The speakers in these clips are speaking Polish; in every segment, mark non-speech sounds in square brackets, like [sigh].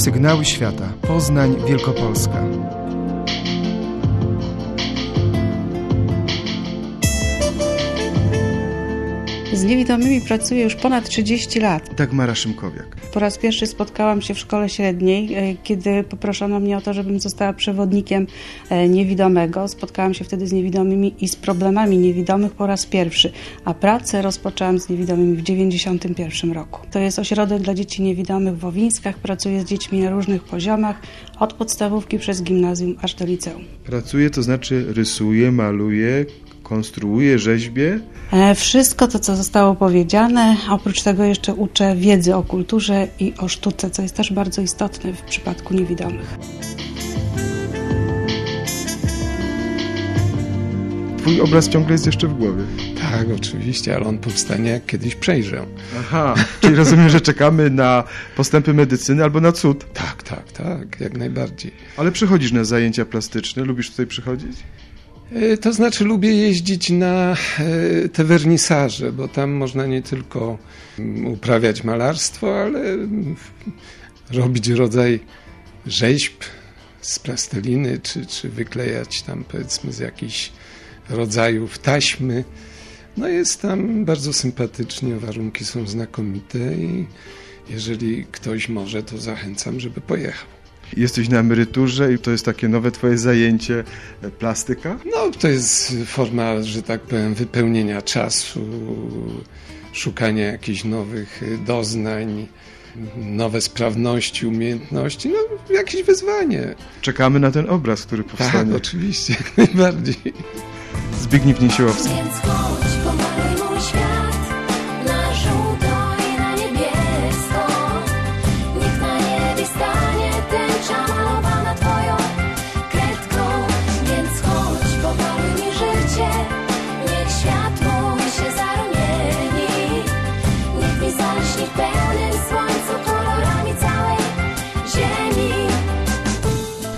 Sygnały świata. Poznań, Wielkopolska. Z niewidomymi pracuję już ponad 30 lat. Dagmara Szymkowiak. Po raz pierwszy spotkałam się w szkole średniej, e, kiedy poproszono mnie o to, żebym została przewodnikiem e, niewidomego. Spotkałam się wtedy z niewidomymi i z problemami niewidomych po raz pierwszy, a pracę rozpoczęłam z niewidomymi w 1991 roku. To jest ośrodek dla dzieci niewidomych w Owińskach. Pracuję z dziećmi na różnych poziomach, od podstawówki przez gimnazjum aż do liceum. Pracuje, to znaczy rysuje, maluje, konstruuje, rzeźbie. E, Wszystko to, co zostało powiedziane, oprócz tego jeszcze uczę wiedzy o kulturze i o sztuce, co jest też bardzo istotne w przypadku niewidomych. Twój obraz ciągle jest jeszcze w głowie. Tak, oczywiście, ale on powstanie jak kiedyś przejrzę. Aha, czyli rozumiem, że czekamy na postępy medycyny albo na cud. Tak, tak, tak, jak najbardziej. Ale przychodzisz na zajęcia plastyczne, lubisz tutaj przychodzić? E, To znaczy lubię jeździć na e, te wernisaże, bo tam można nie tylko mm, uprawiać malarstwo, ale mm, robić rodzaj rzeźb z plasteliny, czy, czy wyklejać tam powiedzmy z jakichś rodzajów taśmy. No jest tam bardzo sympatycznie, warunki są znakomite i jeżeli ktoś może, to zachęcam, żeby pojechał. Jesteś na emeryturze i to jest takie nowe twoje zajęcie e, plastyka? No, to jest forma, że tak powiem, wypełnienia czasu, szukania jakichś nowych y, doznań, nowe sprawności, umiejętności, no jakieś wyzwanie. Czekamy na ten obraz, który Tak, powstanie. oczywiście, [laughs] jak najbardziej. Zbigniew Niesiłowski.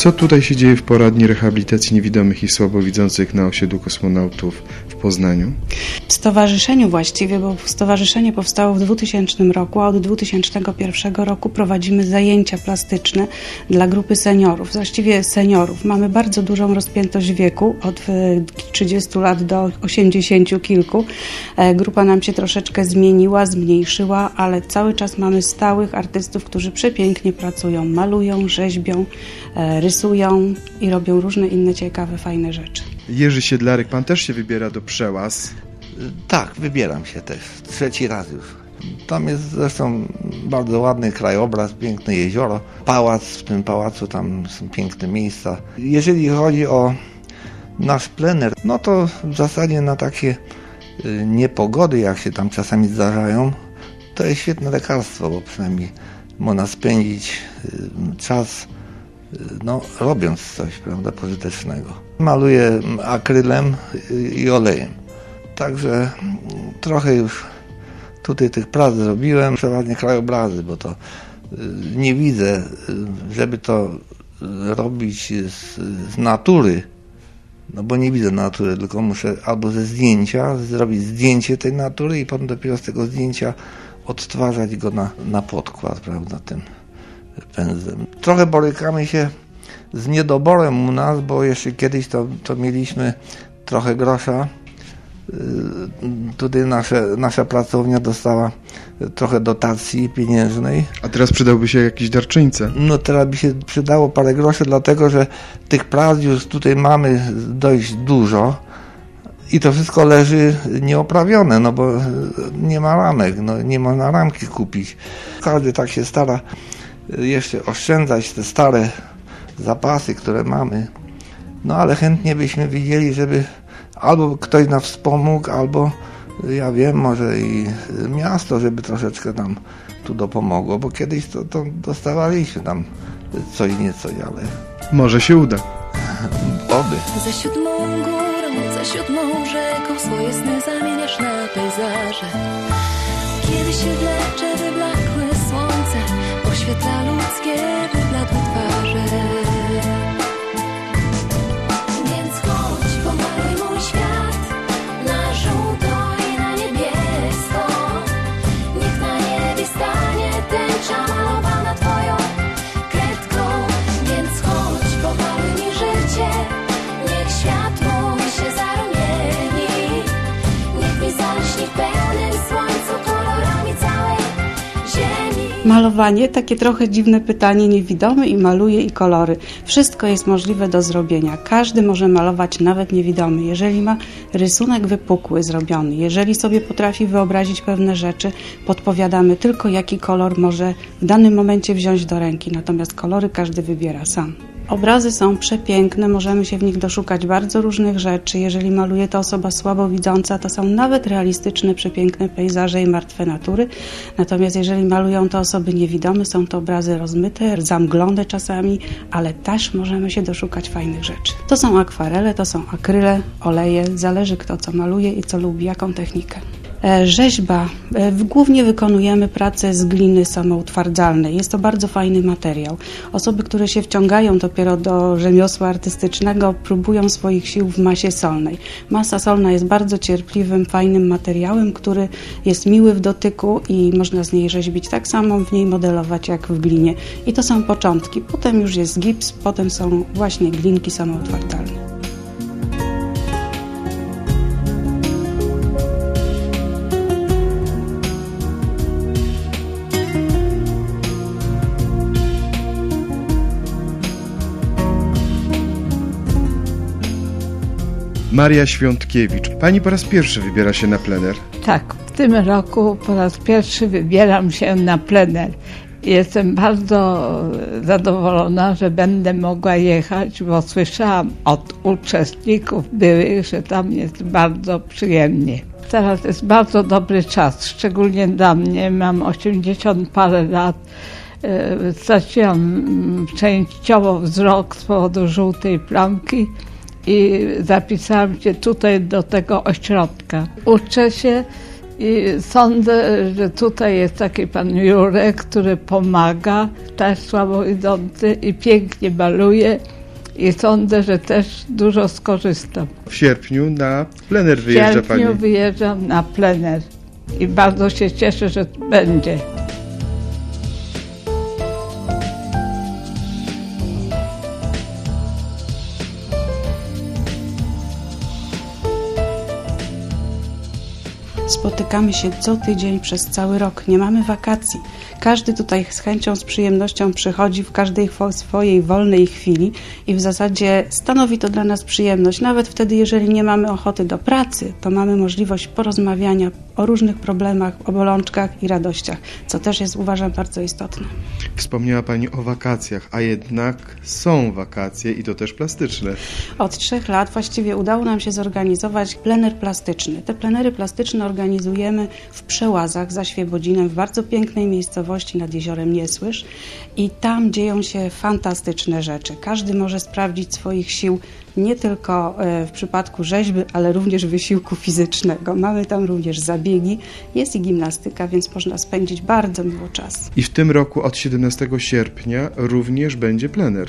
Co tutaj się dzieje w poradni rehabilitacji niewidomych i słabowidzących na osiedlu kosmonautów Poznaniu? W stowarzyszeniu właściwie, bo stowarzyszenie powstało w 2000 roku, a od 2001 roku prowadzimy zajęcia plastyczne dla grupy seniorów, właściwie seniorów. Mamy bardzo dużą rozpiętość wieku, od e, 30 lat do 80 kilku. E, Grupa nam się troszeczkę zmieniła, zmniejszyła, ale cały czas mamy stałych artystów, którzy przepięknie pracują, malują, rzeźbią, e, rysują i robią różne inne ciekawe, fajne rzeczy. Jerzy Siedlarek, pan też się wybiera do przełaz. Tak, wybieram się też. Trzeci raz już. Tam jest zresztą bardzo ładny krajobraz, piękne jezioro, pałac, w tym pałacu tam są piękne miejsca. Jeżeli chodzi o nasz plener, no to w zasadzie na takie y, niepogody, jak się tam czasami zdarzają, to jest świetne lekarstwo, bo przynajmniej można spędzić y, czas y, no, robiąc coś, prawda, pożytecznego. Maluję akrylem i olejem. Także trochę już tutaj tych prac zrobiłem, przeważnie krajobrazy, bo to y, nie widzę, y, żeby to robić z, z natury, no bo nie widzę natury, tylko muszę albo ze zdjęcia zrobić zdjęcie tej natury i potem dopiero z tego zdjęcia odtwarzać go na, na podkład, prawda, tym pędzlem. Trochę borykamy się z niedoborem u nas, bo jeszcze kiedyś to, to mieliśmy trochę grosza. Yy, Tutaj nasze, nasza pracownia dostała trochę dotacji pieniężnej. A teraz przydałby się jakiś darczyńca. No teraz by się przydało parę groszy, dlatego że tych prac już tutaj mamy dość dużo i to wszystko leży nieoprawione, no bo nie ma ramek, no nie można ramki kupić. Każdy tak się stara jeszcze oszczędzać te stare zapasy, które mamy. No ale chętnie byśmy widzieli, żeby albo ktoś nas wspomógł, albo ja wiem, może i miasto, żeby troszeczkę nam tu dopomogło, bo kiedyś to, to dostawaliśmy tam coś nieco, ale Może się uda. [laughs] oby. Za siódmą górą, za siódmą rzeką Swoje sny zamieniasz na pejzaże Kiedy się wlecze wyblakłe słońce Oświetla Malowanie, takie trochę dziwne pytanie, niewidomy i maluje i kolory. Wszystko jest możliwe do zrobienia. Każdy może malować, nawet niewidomy. Jeżeli ma rysunek wypukły zrobiony, jeżeli sobie potrafi wyobrazić pewne rzeczy, podpowiadamy tylko jaki kolor może w danym momencie wziąć do ręki. Natomiast kolory każdy wybiera sam. Obrazy są przepiękne, możemy się w nich doszukać bardzo różnych rzeczy. Jeżeli maluje to osoba słabowidząca, to są nawet realistyczne, przepiękne pejzaże i martwe natury. Natomiast jeżeli malują to osoby niewidome, są to obrazy rozmyte, zamglone czasami, ale też możemy się doszukać fajnych rzeczy. To są akwarele, to są akryle, oleje, zależy kto co maluje i co lubi, jaką technikę. E, Rzeźba. E, Głównie wykonujemy pracę z gliny samoutwardzalnej. Jest to bardzo fajny materiał. Osoby, które się wciągają dopiero do rzemiosła artystycznego, próbują swoich sił w masie solnej. Masa solna jest bardzo cierpliwym, fajnym materiałem, który jest miły w dotyku i można z niej rzeźbić tak samo, w niej modelować jak w glinie. I to są początki. Potem już jest gips, potem są właśnie glinki samoutwardzalne. Maria Świątkiewicz. Pani po raz pierwszy wybiera się na plener. Tak, w tym roku po raz pierwszy wybieram się na plener. Jestem bardzo zadowolona, że będę mogła jechać, bo słyszałam od uczestników byłych, że tam jest bardzo przyjemnie. Teraz jest bardzo dobry czas, szczególnie dla mnie. Mam 80 parę lat. E, Straciłam mm, częściowo wzrok z powodu żółtej plamki i zapisałam się tutaj do tego ośrodka. Uczę się i sądzę, że tutaj jest taki pan Jurek, który pomaga, też słabowidzący i pięknie maluje i sądzę, że też dużo skorzystam. W sierpniu na plener W wyjeżdża Pani. sierpniu wyjeżdżam na plener i bardzo się cieszę, że będzie. Spotykamy się co tydzień przez cały rok. Nie mamy wakacji. Każdy tutaj z chęcią, z przyjemnością przychodzi w każdej swojej wolnej chwili i w zasadzie stanowi to dla nas przyjemność. Nawet wtedy, jeżeli nie mamy ochoty do pracy, to mamy możliwość porozmawiania o różnych problemach, o bolączkach i radościach, co też jest uważam bardzo istotne. Wspomniała Pani o wakacjach, a jednak są wakacje i to też plastyczne. Od trzech lat właściwie udało nam się zorganizować plener plastyczny. Te plenery plastyczne organizujemy w Przełazach za Świebodzinem, w bardzo pięknej miejscowości nad jeziorem Niesłysz i tam dzieją się fantastyczne rzeczy. Każdy może sprawdzić swoich sił nie tylko e, w przypadku rzeźby, ale również wysiłku fizycznego. Mamy tam również zabiegi, jest i gimnastyka, więc można spędzić bardzo miło czas. I w tym roku od 17 sierpnia również będzie plener.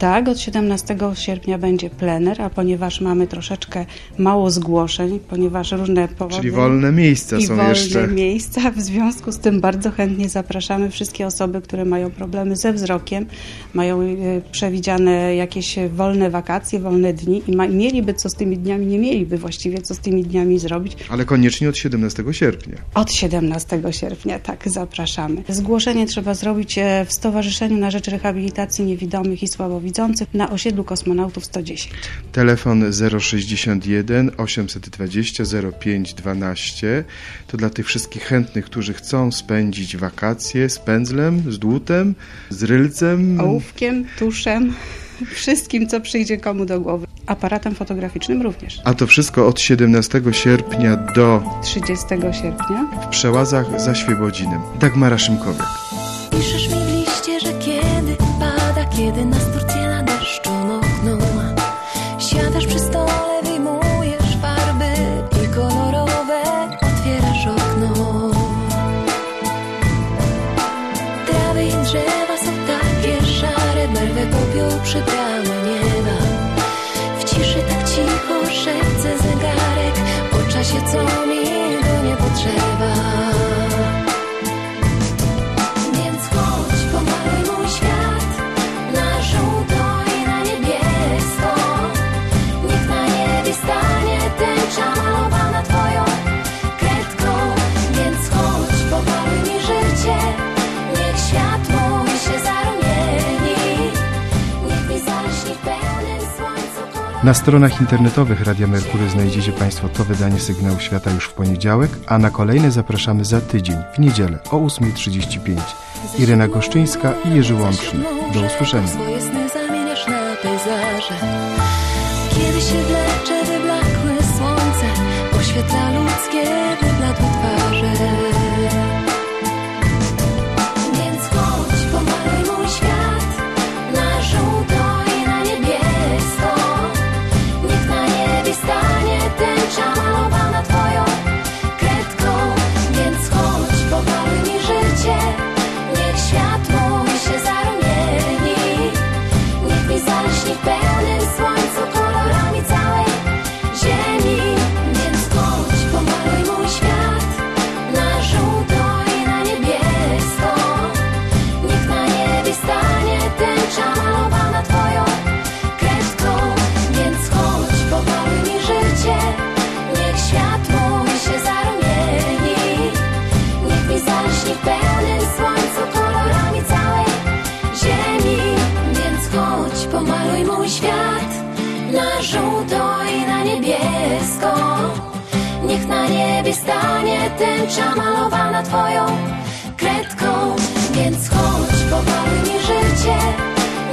Tak, od 17 sierpnia będzie plener, a ponieważ mamy troszeczkę mało zgłoszeń, ponieważ różne powody... Czyli wolne miejsca są wolne jeszcze. miejsca. W związku z tym bardzo chętnie zapraszamy wszystkie osoby, które mają problemy ze wzrokiem, mają e, przewidziane jakieś wolne wakacje, wolne dni i ma, mieliby co z tymi dniami, nie mieliby właściwie co z tymi dniami zrobić. Ale koniecznie od 17 sierpnia. Od 17 sierpnia, tak, zapraszamy. Zgłoszenie trzeba zrobić e, w Stowarzyszeniu na Rzecz Rehabilitacji Niewidomych i Słabowidzących na osiedlu Kosmonautów 110. Telefon 061 820 0512 to dla tych wszystkich chętnych, którzy chcą spędzić wakacje z pędzlem, z dłutem, z rylcem. Ołówkiem, tuszem, [laughs] wszystkim, co przyjdzie komu do głowy. Aparatem fotograficznym również. A to wszystko od 17 sierpnia do 30 sierpnia. w Przełazach za Świebodzinem. Dagmara Szymkowiak. Piszesz mi w liście, że kiedy pada, kiedy na barwę popiół przybrały nieba. W ciszy tak cicho szepce zegarek, o czasie co mi Na stronach internetowych Radia Merkury znajdziecie Państwo to wydanie Sygnału Świata już w poniedziałek, a na kolejne zapraszamy za tydzień, w niedzielę o 8.35. Irena Goszczyńska i Jerzy Łączny. Do usłyszenia. Kiedy się tęcza malowana twoją kredką. Więc chodź, pomaluj mi życie.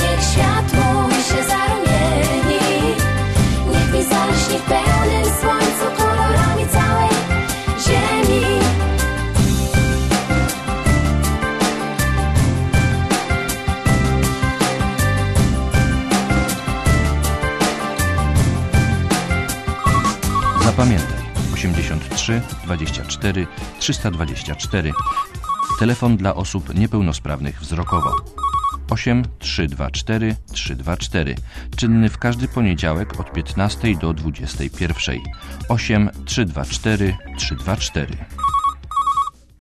Niech świat mój się zarumieni. Niech mi zaleśni w pełnym słońcu kolorami całej ziemi. Zapamiętaj 83 24 324. Telefon dla osób niepełnosprawnych wzrokowo. 8 324 324. Czynny w każdy poniedziałek od 15 do 21. 8 324 324.